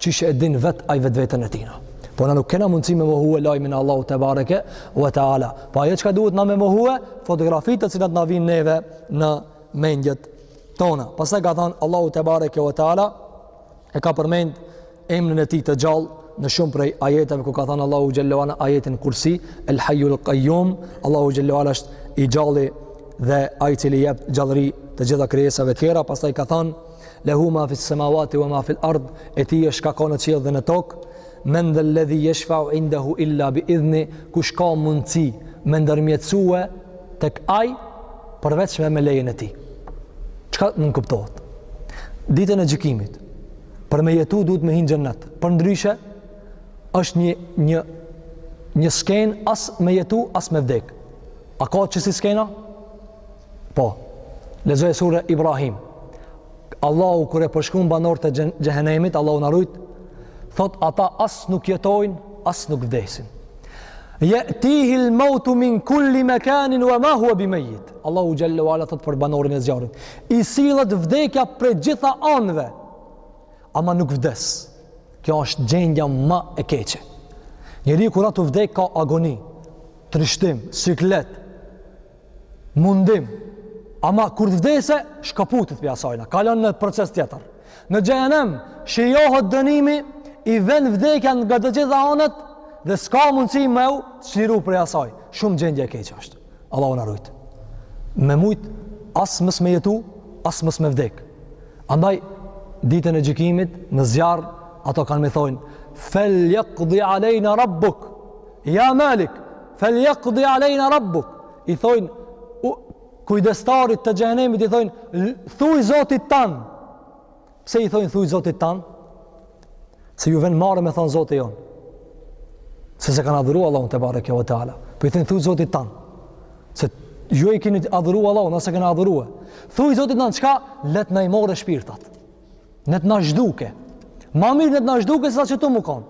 qysh e din vet ai vetveten e tina. Po na nuk kena mundësi me mohue lajmin e Allahut tebareke ve teala. Po ajo çka duhet na me mohue fotografitë të cilat na vijnë neve në mendjet tona. Pastaj ka thënë Allahu tebareke ve teala e ka përmend emrin e tij të gjallë në shumë prej ajeteve ku ka thënë Allahu xhallahu ala ajetin kursi el hayyul qayyum Allahu xhallahu ala është i gjalli dhe ai i cili jep gjallëri të gjitha krijesave të tjera pastaj ka thënë lehu ma fi semawati wa ma fil ard e tij është çka ka në qiell dhe në tokë men dhe ledhi jeshfau indahu illa bi idhni kush ka mundësi me ndërmjetsue tek ai përveç me me lejën e tij çka nënkuptohet ditën e gjykimit për me jetu duhet me hi n'xhennet përndryshe është një, një, një skenë as me jetu as me vdek a ka qësi skena? Po. Lexoje suren Ibrahim. Allahu kur e përshkruan banorët e xhehenemit, Allahu na rujt, thot ata as nuk jetojnë, as nuk vdesin. Je tihi l-mautu min kulli mekanin wa ma hua bi mejit. Allahu xhelle ve ala thot për banorin e zjarrit. I sillet vdekja prej gjitha anëve, ama nuk vdes. Kjo është gjendja ma e keqe. Njeri kur â tu vdek ka agoni, trishtim, siklet, mundim. Ama kur të vdese, shkëputet prej asajna, kalon në proces tjetër. Në xhehenem, shijohet dënimi, i vjen vdekja nga të gjitha anët, dhe s'ka mundësi me u çliru prej asaj. Shumë gjendje e keqe është. Allahu na rujtë. Me mujtë, as mos me jetu, as mos me vdekë. Andaj, ditën e gjykimit, në zjarr, ato kanë me thojnë, fel jakdi alejna rabbuk, ja malik, Fel jakdi alejna rabbuk. I thojnë kujdestarit të xhehnemit i thojnë thuj Zotit tan. Pse i thojnë thuj Zotit tan? Se ju vjen marre me thon Zoti jon. Se s'e kanë adhuru Allahun te bareke ve teala. Po i thojnë thuj Zotit tan. Se ju e keni adhuru Allahun, a s'e keni adhuru. Thuj Zotit tan çka let na i merr shpirtat. Net na zhduke. Ma mirë net na zhduke se sa qëtu me kon.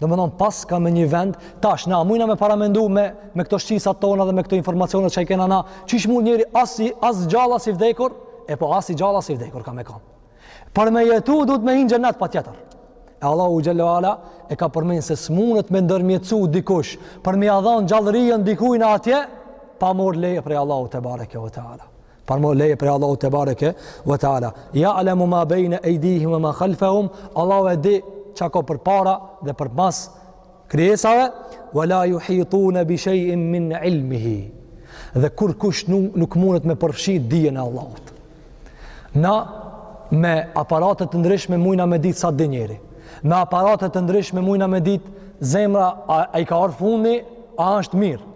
Domethonë s'paska më një vend, tash na mujna me paramendu me, me këto shqisat tona dhe me këto informacionet që i kena na, qysh mun njeri as, i, as gjallë as i vdekur, e po as i gjallë as i vdekur ka me kan. Për me jetu duhet me hi n'xhennet patjetër. E Allahu xhelle ve ala e ka përmenë se s'munet me ndërmjetsu dikush, për me ia dhanë gjallërinë dikujna atje, pa marr leje prej Allahut te bareke ve teala. Pa marr leje prej Allahut te bareke ve teala. Ya alamu ma baina aydihim wa ma khalfahum. Allahu e di çka ka përpara dhe përpas krijesave. Wa la yuhituna bi shay'in min ilmihi. Dhe kurkush nuk, nuk mundet me përfshi dijen e Allahut. Na me aparate të ndryshme mujna me ditë sa di njeri. Me aparate të ndryshme mujna me ditë zemra a, a i ka orë fundi, a është mirë.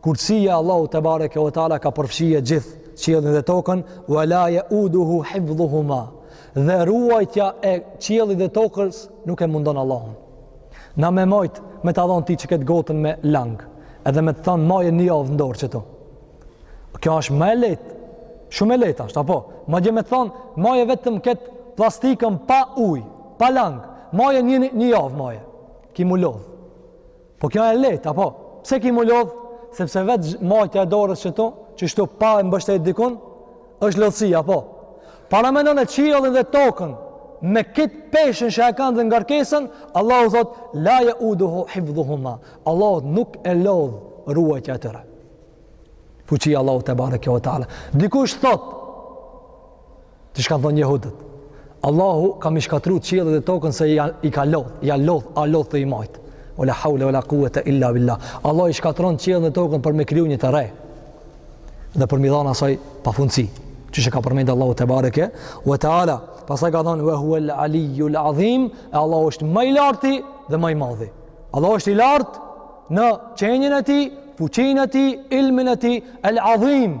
Kursia e Allahut te bareke ve teala ka përfshi gjithë qiellin dhe tokën, wa la yauduhu hifdhuhuma. Dhe ruajtja e qiellit dhe tokës nuk e mundon Allahun. Na me majt me ta dhon ty qëkëtë gotën me lang, edhe me të thon maje një javë në dorë qëtu. Kjo është më e lehtë. Shumë e lehtë është, apo? Madje me të thon maje vetëm këtë plastikën pa ujë, pa lang, maje një një javë maje. Ki m'u lodh. Po kjo e lehtë apo? Pse ki m'u lodh? Sepse vet majtja e dorës qëtu, qështu pa e mbështet dikun, është lodhëse apo? Paramendone qiellin dhe tokën me kët peshën që e kanë dhe ngarkesën, Allahu thot la yauduhu hifdhuhuma. Allahun nuk e lodh ruajtja e tyre. Fuqia e Allahut te bareke ve teala. Dikush thot Qysh kanë thonë jehudët. Allahu ka mi shkatrru qiellet e tokën se i ka lodh, ia lodh, a lodh tu i majtë. Ve la haule, ve la kuvete, illa billah. Allahu i shkatrron qiellet e tokën për me kriju një të re. Dhe për mi dhanë asaj pafundësi. Qysh e ka përmend Allahu te bareke ve teala, pastaj ka thonë, ve huel aliju l'adhim, e Allahu është ma i larti dhe ma i madhi. Allahu është i lartë në qenien e tij, fuqinë e tij, ilmin e tij, el adhim.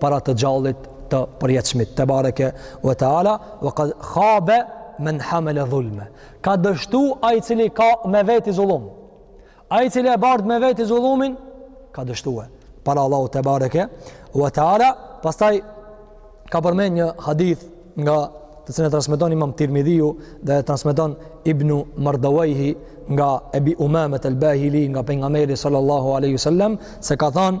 para të gjallit të përjetshmit tebareke ve teala ve kad khabe men hamele dhulme ka dështu ai i cili ka me veti zullum ai i cili e bart me veti zullumin ka dështue para Allahu tebareke ve teala pastaj ka përmend një hadith nga të cilën e transmeton Imam Tirmidhiu dhe e transmeton Ibnu Mardawayhi nga Ebi Umame al-Bahili nga pejgamberi sallallahu alaihi wasallam se ka thanë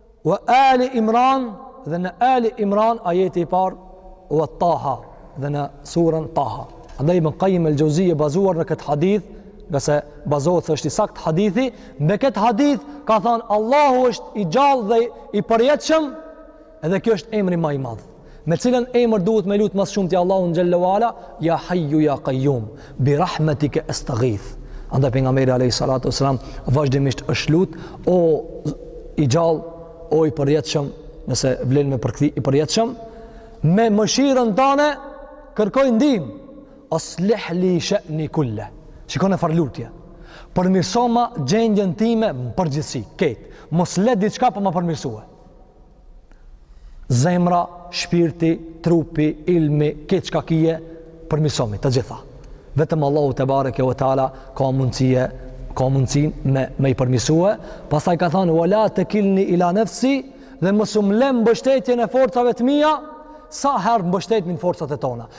Wa Ali Imran dhe në Ali Imran ajeti i parë wa Taha dhe në surën Taha. Andaj Ibn Qayyim al-Jauziyye bazuar në këtë hadith, ngase bazohet se është i sakt hadithi, me këtë hadith ka thanë Allahu është i gjallë dhe i përjetshëm, edhe kjo është emri ma i madh. Me cilin emër duhet me lutë ma së shumti Allahun xhelle ve ala? Ja hajju ja kajjum, bi rahmetike estegith. Andaj pejgamberi alejhi salatu ve selam, vazhdimisht është lutë, o i gjallë, o i përjetshëm, nëse vlen me përkthy i përjetshëm, me mëshirën tane, kërkoj ndihmë, aslih li sheni kulleh. Shikone çfarë lutje. Përmirësoma gjendjen time në përgjithësi, kejt. Mos le diçka pa ma përmirësue. Zemra, shpirti, trupi, ilmi, kejt çka ki e, përmirësomi, të gjitha. Vetëm Allahu tebareke ve teala ka mundësie, ka mundësinë me, me i përmirësue. Pastaj ka thanë, wa la tekilni ila nefsi dhe mos më le n'mbështetjen e forcave të mija, sa herë mbështetmi n'forcat e tona.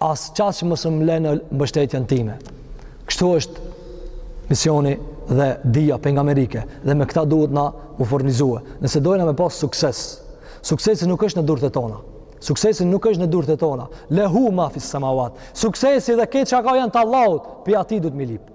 As qaq mos m'le në mbështetjen time. Kështu është misioni dhe dija pejgamberike dhe me këta duhet me u furnizue. Nëse dojna me pas sukses, suksesi nuk është në durt e tona. Suksesi nuk është në durt e tona. Lehu ma fis-semawat. Suksesi dhe kejt çka janë të Allahut, pi atij duhet me i lypë.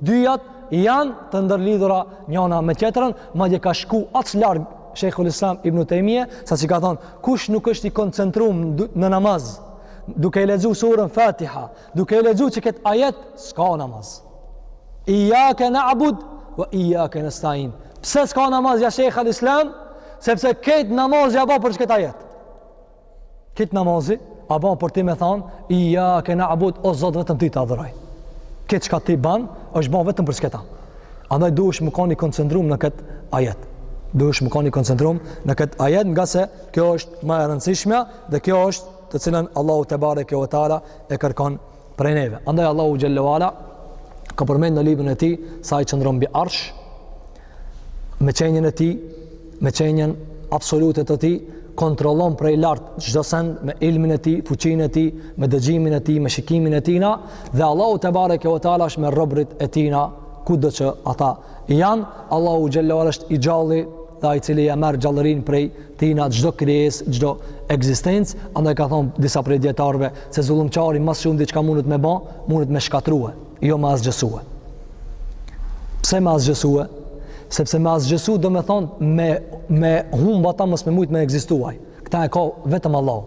dyjat janë të ndërlidhura njona me tjetrën, madje ka shku aq larg Sheikhul Islam Ibn Taymije, sa që ka thonë, kush nuk është i koncentruar në namaz, duke e lexu surën Fatiha, duke e lexu qëkët ajet s'ka namaz. Iyyaka na'bud wa iyyaka nasta'in. Pse s'ka namaz ja Sheikhul Islam? Sepse kejt namazi a ba për qëkët ajet. Kejt namazi a ba për ti me thanë, ijjake na'bud o Zot vetëm ty të adhuroj. Kejt çka ti ban, është ba vetëm për qëkëta. Andaj duhesh me kon i koncentrum në kët ajet. Duhesh me kon i koncentrum në kët ajet, ngase kjo është ma e rëndësishmja dhe kjo është të cilën Allahu tebareke ve teala e kërkon prej neve. Andaj Allahu xhelle ve ala ka përmend në librin e tij se ai qëndron mbi arsh me qenien e tij, me qenien absolute të tij, kontrollon prej lart çdo send me ilmin e tij, fuqinë e tij, me dëgjimin e tij, me shikimin e tijna dhe Allahu tebareke ve teala është me robërit e tijna kudo që ata janë, Allahu xhelle ve ala është i gjalli dhe ai i cili ia merr gjallërinë prej tina çdo krijesë, çdo ekzistencë, andaj ka thon disa prej dietarëve se zullumqari më së shumë diçka mundet me bë, mundet me shkatrua, jo me asgjësua. Pse me asgjësua? Sepse me asgjësu domethon me me humb ata mos me mujt me ekzistuaj. Kta e ka vetëm Allahu.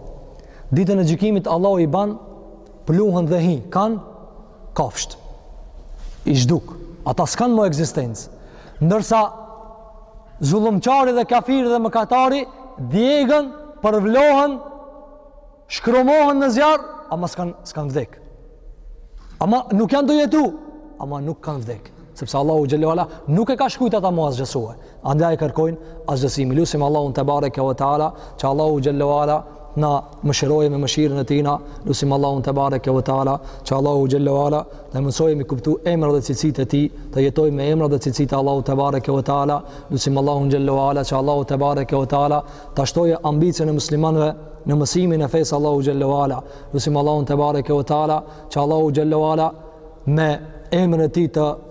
Ditën e gjykimit Allahu i ban pluhun dhe hi, kon kafsht. I zhduk. Ata s'kan më ekzistencë. Ndërsa zullumqari dhe kafiri dhe mëkatari digjen, përvlohen shkrumohen në zjarr ama s'kan, s'kan vdek ama nuk janë tu jetu ama nuk kanë vdek sepse Allahu xhel-le ve ala nuk e ka shkru ata mu asgjësue andaj e kërkojnë asgjësimin lusim Allahun tebareke ve teala që Allahu xhel-le ve ala na mëshiroje me mëshirën e tina, lusim Allahun tebareke ve teala, që Allahu xhel-le ve ala, të na mundësojë me kuptu emrat dhe cilësit e tij, të jetojmë me emrat dhe cilësit e Allahut tebareke ve teala, lusim Allahun xhel-le ve ala, që Allahu tebareke ve teala, ta shtoje ambicien e muslimanve, në mësimin e fesë së Allahut xhel-le ve ala, lusim Allahun tebareke ve teala, që Allahu xhel-le ve ala, me emrat e tij të